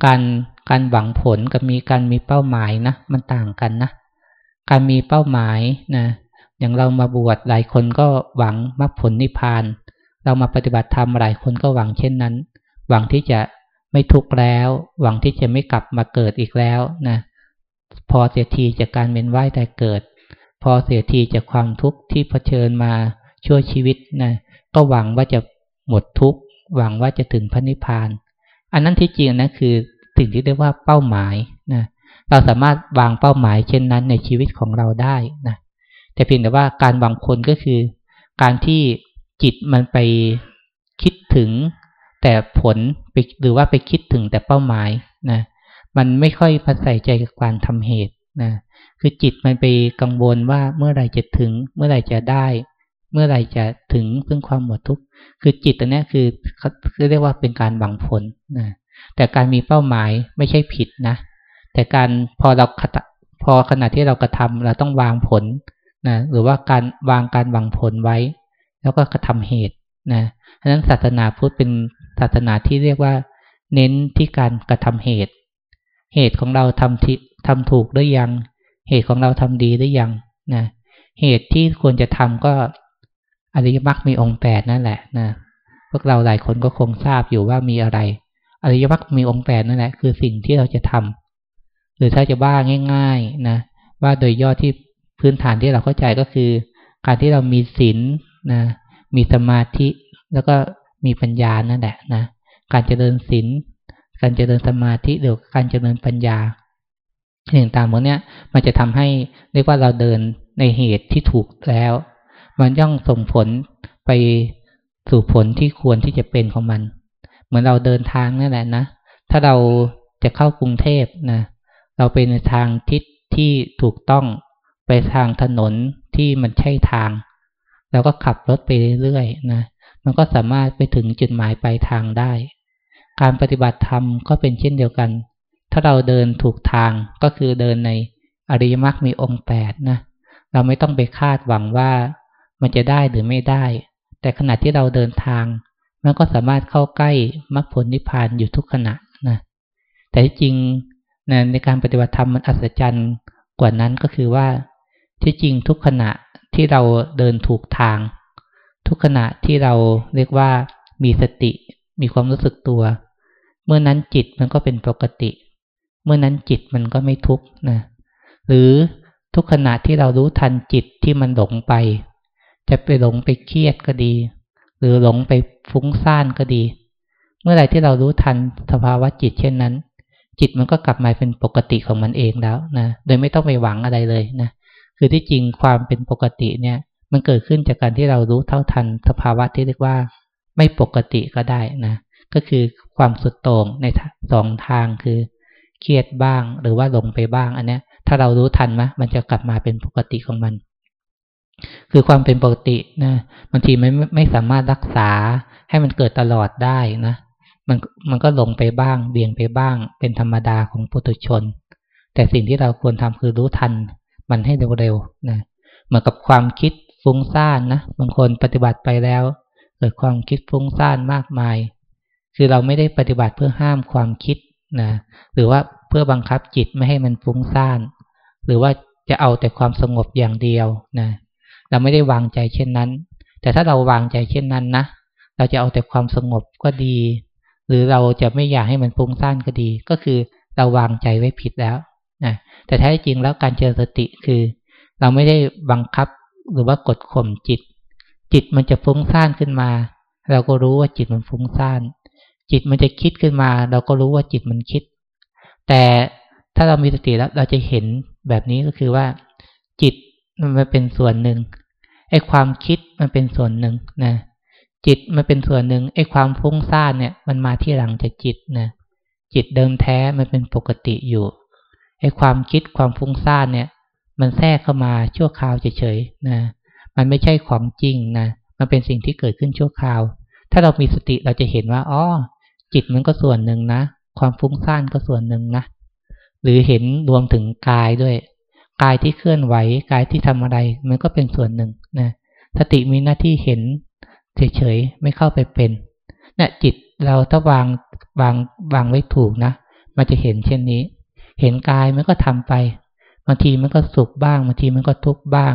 การการหวังผลกับมีการมีเป้าหมายนะมันต่างกันนะการมีเป้าหมายนะอย่างเรามาบวชหลายคนก็หวังมรรคผลนิพพาน เรามาปฏิบัติธรรมหลายคนก็หวังเช่นนั้น หวังที่จะไม่ทุกข์แล้ว หวังที่จะไม่กลับมาเกิดอีกแล้วนะพอเสียทีจากการเป็นว่ายแต่เกิด พอเสียทีจากความทุกข์ที่เผชิญมาช่วยชีวิตนะก็หวังว่าจะหมดทุกข์หวังว่าจะถึงพระนิพพาน อันนั้นที่จริงนะคือสิ่งที่เรียกว่าเป้าหมายนะเราสามารถวางเป้าหมายเช่นนั้นในชีวิตของเราได้นะแต่เพียงแต่ว่าการวางคนก็คือ การที่ จิตมันไปคิดถึงแต่ผลหรือว่าไปคิดถึงแต่เป้าหมายนะมันไม่ค่อยพัใส่ใจกับการทำเหตุนะคือจิตมันไปกังวลว่าเมื่อไรจะถึง เมื่อไรจะได้ เมื่อไรจะถึงเพื่อความหมดทุกข์คือจิตตัวนี้คือเขาเรียกว่าเป็นการหวังผลนะแต่การมีเป้าหมายไม่ใช่ผิดนะแต่การพอเราพอขณะที่เรากระทำเราต้องวางผลนะหรือว่าการวางการหวางผลไว้ แล้วก็กระทำเหตุนะฉะนั้นศาสนาพุทธเป็นศาสนาที่เรียกว่า เน้นที่การกระทำเหตุ เหตุของเราทำที่ทำถูกหรือยัง เหตุของเราทำดีหรือยังนะเหตุที่ควรจะทำก็อริยมรรคมีองค์แปดนั่นแหละนะพวกเราหลายคนก็คงทราบอยู่ว่ามีอะไร อริยมรรคมีองค์แปดนั่นแหละ คือสิ่งที่เราจะทำหรือถ้าจะบ้าง่าย ๆนะว่าโดยย่อที่พื้นฐานที่เราเข้าใจก็คือ การที่เรามีศีล นะมีสมาธิแล้วก็มีปัญญานั่นแหละนะการเจริญศีลการเจริญสมาธิหรือการเจริญปัญญาสิ่งต่างพวกนี้มันจะทำให้เรียกว่าเราเดินในเหตุที่ถูกแล้ว มันย่อมส่งผลไปสู่ผลที่ควรที่จะเป็นของมัน เหมือนเราเดินทางนั่นแหละนะถ้าเราจะเข้ากรุงเทพนะเราไปในทางทิศที่ถูกต้องไปทางถนนที่มันใช่ทาง เราก็ขับรถไปเรื่อยๆนะมันก็สามารถไปถึงจุดหมายปลายทางได้ การปฏิบัติธรรมก็เป็นเช่นเดียวกัน ถ้าเราเดินถูกทางก็คือเดินในอริยมรรคมีองค์แปดนะเราไม่ต้องไปคาดหวังว่ามันจะได้หรือไม่ได้ แต่ขณะที่เราเดินทาง มันก็สามารถเข้าใกล้มรรคผลนิพพานอยู่ทุกขณะนะแต่ที่จริงนะในการปฏิบัติธรรมมันอัศจรรย์กว่านั้นก็คือว่าที่จริงทุกขณะ ที่เราเดินถูกทาง ทุกขณะที่เราเรียกว่ามีสติ มีความรู้สึกตัว เมื่อนั้นจิตมันก็เป็นปกติ เมื่อนั้นจิตมันก็ไม่ทุกข์นะหรือทุกขณะที่เรารู้ทันจิตที่มันหลงไป จะไปหลงไปเครียดก็ดี หรือหลงไปฟุ้งซ่านก็ดี เมื่อไหร่ที่เรารู้ทันสภาวะจิตเช่นนั้น จิตมันก็กลับมาเป็นปกติของมันเองแล้วนะโดยไม่ต้องไปหวังอะไรเลยนะ คือที่จริงความเป็นปกติเนี่ย มันเกิดขึ้นจากการที่เรารู้เท่าทันสภาวะที่เรียกว่า ไม่ปกติก็ได้นะ ก็คือความสุดโต่งในสองทางคือเครียดบ้างหรือว่าหลงไปบ้าง อันเนี้ย ถ้าเรารู้ทันมะมันจะกลับมาเป็นปกติของมัน คือความเป็นปกตินะบางทีไม่ไม่สามารถรักษาให้มันเกิดตลอดได้นะมันมันก็หลงไปบ้าง เบี่ยงไปบ้าง เป็นธรรมดาของปุถุชน แต่สิ่งที่เราควรทำคือรู้ทัน มันให้เร็วๆนะเหมือนกับความคิดฟุ้งซ่านนะบางคนปฏิบัติไปแล้ว เกิดความคิดฟุ้งซ่านมากมาย คือเราไม่ได้ปฏิบัติเพื่อห้ามความคิดนะหรือว่าเพื่อบังคับจิตไม่ให้มันฟุ้งซ่าน หรือว่าจะเอาแต่ความสงบอย่างเดียวนะเราไม่ได้วางใจเช่นนั้น แต่ถ้าเราวางใจเช่นนั้นนะเราจะเอาแต่ความสงบก็ดี หรือเราจะไม่อยากให้มันฟุ้งซ่านก็ดี ก็คือเราวางใจไว้ผิดแล้ว นะแต่แท้จริงแล้วการเจริญสติคือ เราไม่ได้บังคับหรือว่ากดข่มจิต จิตมันจะฟุ้งซ่านขึ้นมา เราก็รู้ว่าจิตมันฟุ้งซ่าน จิตมันจะคิดขึ้นมา เราก็รู้ว่าจิตมันคิด แต่ถ้าเรามีสติแล้วเราจะเห็นแบบนี้ก็คือว่า จิตมันเป็นส่วนหนึ่งไอ้ความคิดมันเป็นส่วนหนึ่งนะจิตมันเป็นส่วนหนึ่งไอ้ความฟุ้งซ่านเนี่ย มันมาที่หลังจากจิตนะจิตเดิมแท้มันเป็นปกติอยู่ อ้ความคิดความฟุ้งซ่านเนี่ย มันแทรกเข้ามาชั่วคราวเฉยๆนะมันไม่ใช่ของจริงนะมันเป็นสิ่งที่เกิดขึ้นชั่วคราว ถ้าเรามีสติเราจะเห็นว่าอ๋อจิตมันก็ส่วนหนึ่งนะ ความฟุ้งซ่านก็ส่วนหนึ่งนะหรือเห็นรวมถึงกายด้วยกายที่เคลื่อนไหวกายที่ทำอะไร มันก็เป็นส่วนหนึ่งนะสติมีหน้าที่เห็นเฉยๆไม่เข้าไปเป็นเนะี่ยจิตเราถ้าวางวางวางไว้ถูกนะมันจะเห็นเช่นนี้ เห็นกายมันก็ทำไปบางทีมันก็สุขบ้างบางทีมันก็ทุกข์บ้าง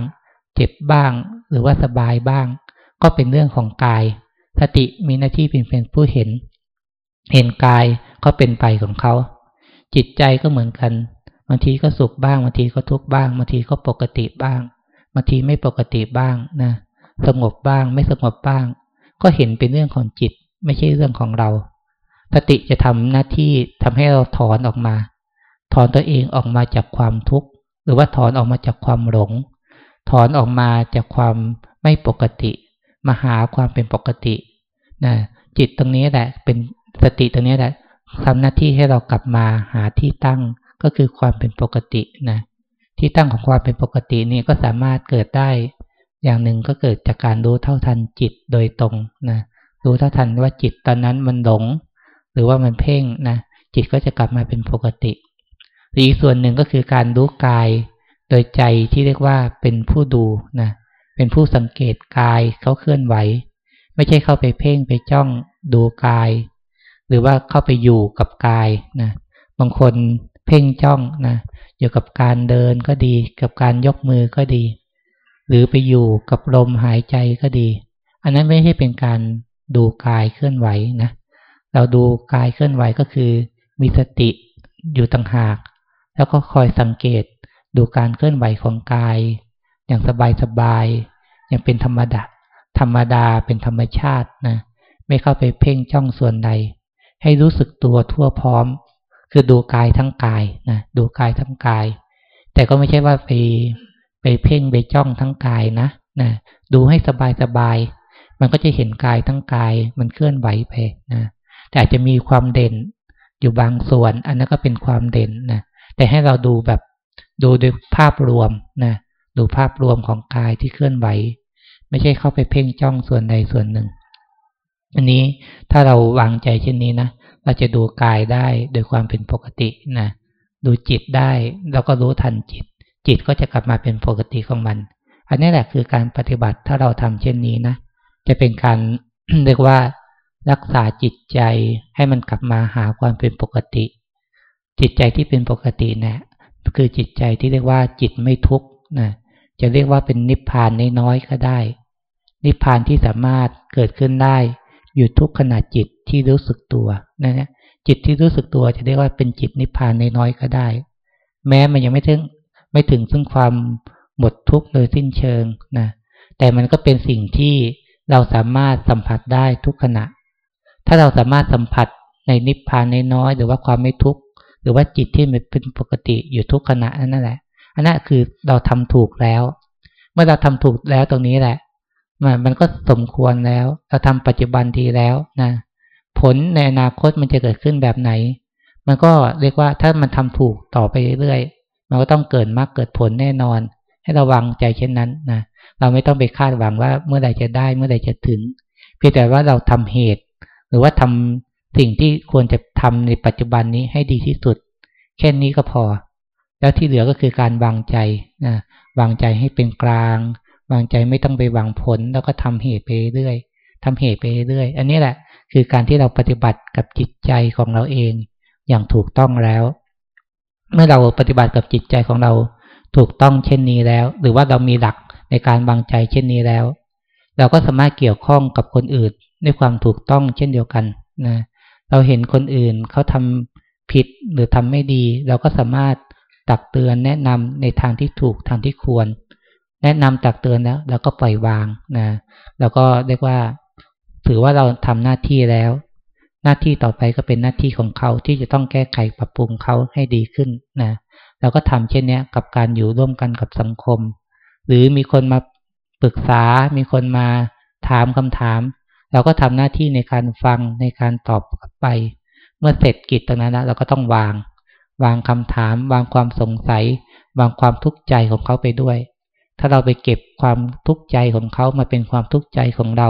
เจ็บบ้าง หรือว่าสบายบ้าง ก็เป็นเรื่องของกาย สติมีหน้าที่เป็นเพียงผู้เห็น เห็นกายก็เป็นไปของเขา จิตใจก็เหมือนกันบางทีก็สุขบ้างบางทีก็ทุกข์บ้างบางทีก็ปกติบ้างบางทีไม่ปกติบ้างนะสงบบ้างไม่สงบบ้าง ก็เห็นเป็นเรื่องของจิต ไม่ใช่เรื่องของเรา สติจะทำหน้าที่ทำให้เราถอนออกมา ถอนตัวเองออกมาจากความทุกข์ หรือว่าถอนออกมาจากความหลง ถอนออกมาจากความไม่ปกติ มาหาความเป็นปกตินะจิตตรงนี้แหละ เป็นสติตรงนี้แหละทำหน้าที่ให้เรากลับมาหาที่ตั้งก็คือความเป็นปกตินะที่ตั้งของความเป็นปกตินี่ก็สามารถเกิดได้ อย่างหนึ่งก็เกิดจากการรู้เท่าทันจิตโดยตรงนะรู้เท่าทันว่าจิตตอนนั้นมันหลง หรือว่ามันเพ่งนะจิตก็จะกลับมาเป็นปกติ อีกส่วนหนึ่งก็คือการรู้กาย โดยใจที่เรียกว่าเป็นผู้ดูนะเป็นผู้สังเกตกายเขาเคลื่อนไหว ไม่ใช่เข้าไปเพ่งไปจ้องดูกาย หรือว่าเข้าไปอยู่กับกายนะบางคนเพ่งจ้องนะอยู่กับการเดินก็ดี กับการยกมือก็ดี หรือไปอยู่กับลมหายใจก็ดี อันนั้นไม่ใช่เป็นการดูกายเคลื่อนไหวนะเราดูกายเคลื่อนไหวก็คือมีสติอยู่ต่างหาก แล้วก็คอยสังเกตดูการเคลื่อนไหวของกาย อย่างสบายๆอย่างเป็นธรรมดา ธรรมดาเป็นธรรมชาตินะ ไม่เข้าไปเพ่งจ้องส่วนใด ให้รู้สึกตัวทั่วพร้อม คือดูกายทั้งกายนะดูกายทั้งกาย แต่ก็ไม่ใช่ว่าไปไปเพ่งไปจ้องทั้งกายนะนะดูให้สบายสบายมันก็จะเห็นกายทั้งกาย มันเคลื่อนไหวไปนะแต่อาจจะมีความเด่นอยู่บางส่วน อันนั้นก็เป็นความเด่นนะ แต่ให้เราดูแบบดูโดยภาพรวมนะดูภาพรวมของกายที่เคลื่อนไหว ไม่ใช่เข้าไปเพ่งจ้องส่วนใดส่วนหนึ่ง อันนี้ถ้าเราวางใจเช่นนี้นะเราจะดูกายได้โดยความเป็นปกตินะดูจิตได้เราก็รู้ทันจิต จิตก็จะกลับมาเป็นปกติของมัน อันนี้แหละคือการปฏิบัติถ้าเราทำเช่นนี้นะจะเป็นการเรียกว่ารักษาจิตใจให้มันกลับมาหาความเป็นปกติ จิตใจที่เป็นปกตินะี่ยคือจิตใจที่เรียกว่าจิตไม่ทุกข์นะจะเรียกว่าเป็นนิพพานน้อยๆก็ได้ นิพพานที่สามารถเกิดขึ้นได้ อยู่ทุกขณะจิตที่รู้สึกตัวนะฮะจิตที่รู้สึกตัวจะเรียกว่าเป็นจิตนิพพานน้อยๆก็ได้ แม้มันยังไม่ถึงไม่ถึงซึ่งความหมดทุกข์โดยสิ้นเชิงนะแต่มันก็เป็นสิ่งที่เราสามารถสัมผัสได้ทุกขณะ ถ้าเราสามารถสัมผัสในนิพพานน้อยหรือว่าความไม่ทุกข์ หรือว่าจิตที่มันเป็นปกติอยู่ทุกขณะนั่นแหละ อันนั้นคือเราทำถูกแล้ว เมื่อเราทำถูกแล้วตรงนี้แหละ มันมันก็สมควรแล้ว เราทำปัจจุบันดีแล้วนะผลในอนาคตมันจะเกิดขึ้นแบบไหน มันก็เรียกว่าถ้ามันทำถูกต่อไปเรื่อยๆมันก็ต้องเกิดมากเกิดผลแน่นอน ให้ราวางใจเช่นนั้นนะเราไม่ต้องไปคาดหวังว่าเมื่อใดจะได้เมื่อใดจะถึงเพียงแต่ว่าเราทำเหตุ หรือว่าทำ สิ่งที่ควรจะทำในปัจจุบันนี้ให้ดีที่สุด แค่นี้ก็พอ แล้วที่เหลือก็คือการวางใจนะวางใจให้เป็นกลาง วางใจไม่ต้องไปหวังผล แล้วก็ทำเหตุไปเรื่อยทำเหตุไปเรื่อยอันนี้แหละ คือการที่เราปฏิบัติกับจิตใจของเราเอง อย่างถูกต้องแล้ว เมื่อเราปฏิบัติกับจิตใจของเราถูกต้องเช่นนี้แล้ว หรือว่าเรามีหลักในการวางใจเช่นนี้แล้ว เราก็สามารถเกี่ยวข้องกับคนอื่นด้วยความถูกต้องเช่นเดียวกันนะ เราเห็นคนอื่นเขาทำผิดหรือทำไม่ดี เราก็สามารถตักเตือนแนะนำในทางที่ถูกทางที่ควร แนะนำตักเตือนแล้วเราก็ปล่อยวางนะแล้วก็เรียกว่า ถือว่าเราทำหน้าที่แล้ว หน้าที่ต่อไปก็เป็นหน้าที่ของเขาที่จะต้องแก้ไขปรับปรุงเขาให้ดีขึ้นนะเราก็ทำเช่นนี้กับการอยู่ร่วมกันกับสังคม หรือมีคนมาปรึกษา มีคนมาถามคำถาม เราก็ทำหน้าที่ในการฟังในการตอบกลับไป เมื่อเสร็จกิจตรงนั้นแล้วเราก็ต้องวาง วางคำถาม วางความสงสัย วางความทุกข์ใจของเขาไปด้วย ถ้าเราไปเก็บความทุกข์ใจของเขามาเป็นความทุกข์ใจของเรา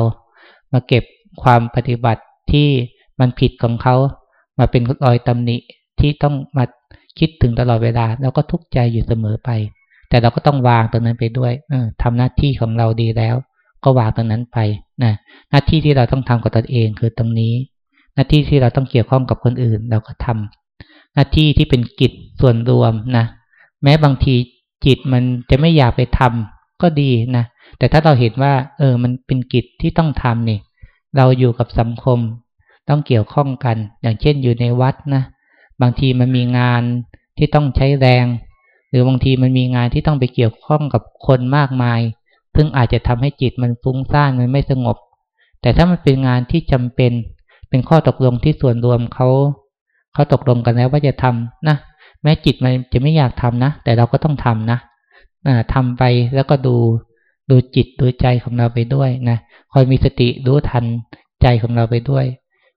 มาเก็บความปฏิบัติที่มันผิดของเขา มาเป็นรอยตำหนิที่ต้องมาคิดถึงตลอดเวลา แล้วก็ทุกข์ใจอยู่เสมอไป แต่เราก็ต้องวางตรงนั้นไปด้วยออทำหน้าที่ของเราดีแล้ว ก็วางตรงนั้นไปนะหน้าที่ที่เราต้องทำกับตนเองคือตรงนี้ หน้าที่ที่เราต้องเกี่ยวข้องกับคนอื่นเราก็ทำหน้าที่ที่เป็นกิจส่วนรวมนะแม้บางทีจิตมันจะไม่อยากไปทำก็ดีนะแต่ถ้าเราเห็นว่า เออ มันเป็นกิจที่ต้องทำนี่เราอยู่กับสังคม ต้องเกี่ยวข้องกัน อย่างเช่นอยู่ในวัดนะบางทีมันมีงานที่ต้องใช้แรง หรือบางทีมันมีงานที่ต้องไปเกี่ยวข้องกับคนมากมาย ซึ่งอาจจะทำให้จิตมันฟุ้งซ่านมันไม่สงบ แต่ถ้ามันเป็นงานที่จำเป็น เป็นข้อตกลงที่ส่วนรวมเขาเขาตกลงกันแล้วว่าจะทำนะแม้จิตมันจะไม่อยากทำนะ แต่เราก็ต้องทำนะทำไปแล้วก็ดูดูจิตดูใจของเราไปด้วยนะคอยมีสติรู้ทันใจของเราไปด้วย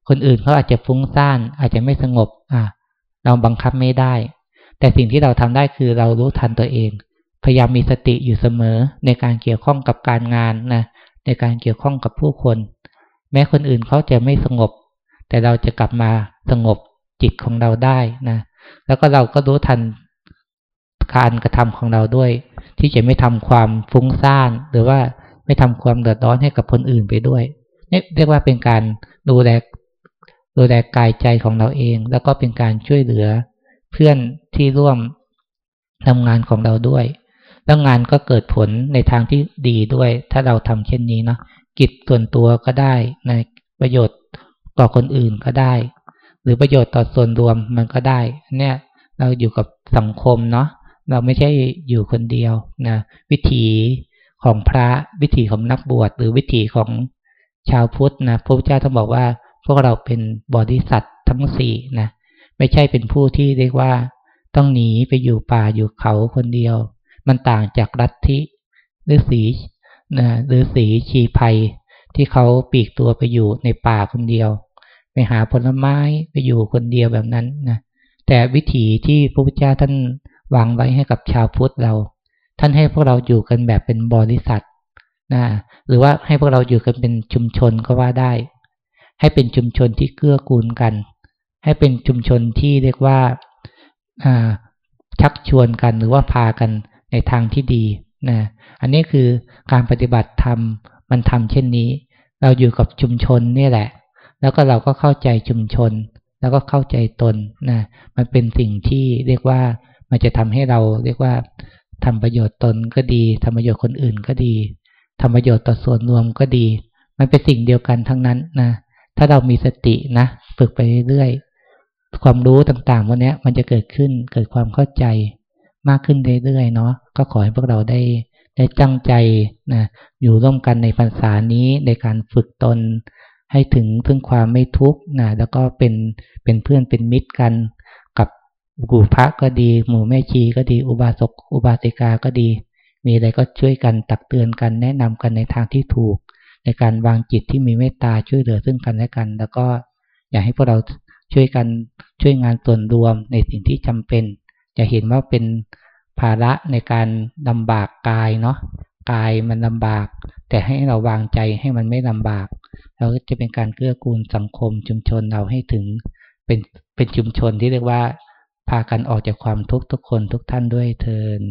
คนอื่นเขาอาจจะฟุ้งซ่าน อาจจะไม่สงบ อะเราบังคับไม่ได้ แต่สิ่งที่เราทำได้คือเรารู้ทันตัวเอง พยายามมีสติอยู่เสมอในการเกี่ยวข้องกับการงานนะในการเกี่ยวข้องกับผู้คน แม้คนอื่นเขาจะไม่สงบ แต่เราจะกลับมาสงบจิตของเราได้นะแล้วก็เราก็รู้ทันการกระทำของเราด้วย ที่จะไม่ทำความฟุ้งซ่านหรือว่าไม่ทำความเดือดร้อนให้กับคนอื่นไปด้วยนี่เรียกว่าเป็นการดูแลดูแลกายใจของเราเอง แล้วก็เป็นการช่วยเหลือเพื่อนที่ร่วมทำงานของเราด้วย แล้วงานก็เกิดผลในทางที่ดีด้วย ถ้าเราทำเช่นนี้เนาะกิจส่วนตัวก็ได้ในประโยชน์ต่อคนอื่นก็ได้ หรือประโยชน์ต่อส่วนรวมมันก็ได้ เนี่ยเราอยู่กับสังคมเนาะเราไม่ใช่อยู่คนเดียวนะวิถีของพระวิถีของนักบวชหรือวิถีของชาวพุทธนะพระพุทธเจ้าต้องบอกว่า พวกเราเป็นบริษัททั้งสี่นะไม่ใช่เป็นผู้ที่เรียกว่า ต้องหนีไปอยู่ป่าอยู่เขาคนเดียว มันต่างจากรัฐทิหรือสีนะหรือสีชีภัยที่เขาปีกตัวไปอยู่ในป่าคนเดียว ไปหาผลไม้ไปอยู่คนเดียวแบบนั้นนะแต่วิถีที่พระพุทธเจ้าท่านวางไว้ให้กับชาวพุทธเรา ท่านให้พวกเราอยู่กันแบบเป็นบริษัทนะหรือว่าให้พวกเราอยู่กันเป็นชุมชนก็ว่าได้ ให้เป็นชุมชนที่เกื้อกูลกัน ให้เป็นชุมชนที่เรียกว่าชักชวนกันหรือว่าพากัน ในทางที่ดีนะอันนี้คือการปฏิบัติธรรมมันทำเช่นนี้ เราอยู่กับชุมชนนี่แหละ แล้วก็เราก็เข้าใจชุมชน แล้วก็เข้าใจตนนะมันเป็นสิ่งที่เรียกว่ามันจะทำให้เราเรียกว่าทำประโยชน์ตนก็ดีทำประโยชน์คนอื่นก็ดีทำประโยชน์ต่อส่วนรวมก็ดี มันเป็นสิ่งเดียวกันทั้งนั้นนะถ้าเรามีสตินะฝึกไปเรื่อยๆความรู้ต่างๆวันนี้มันจะเกิดขึ้นเกิดความเข้าใจมากขึ้นเรื่อยๆเนาะ ก็ขอให้พวกเราได้ได้จังใจนะอยู่ร่วมกันในพรรษานี้ในการฝึกตนให้ถึงถึงความไม่ทุกข์นะแล้วก็เป็นเป็นเพื่อนเป็นมิตรกัน กับกูพระก็ดี หมู่แม่ชีก็ดี อุบาสกอุบาสิกาก็ดี มีอะไรก็ช่วยกันตักเตือนกันแนะนำกันในทางที่ถูก ในการวางจิตที่มีเมตตาช่วยเหลือซึ่งกันและกัน แล้วก็อยากให้พวกเราช่วยกันช่วยงานส่วนรวมในสิ่งที่จำเป็น จะเห็นว่าเป็น ภาระในการลำบากกายเนาะกายมันลำบาก แต่ให้เราวางใจให้มันไม่ลำบาก เราก็จะเป็นการเกื้อกูลสังคมชุมชนเราให้ถึงเป็นเป็นชุมชนที่เรียกว่า พากันออกจากความทุกข์ทุกคนทุกท่านด้วยเทิน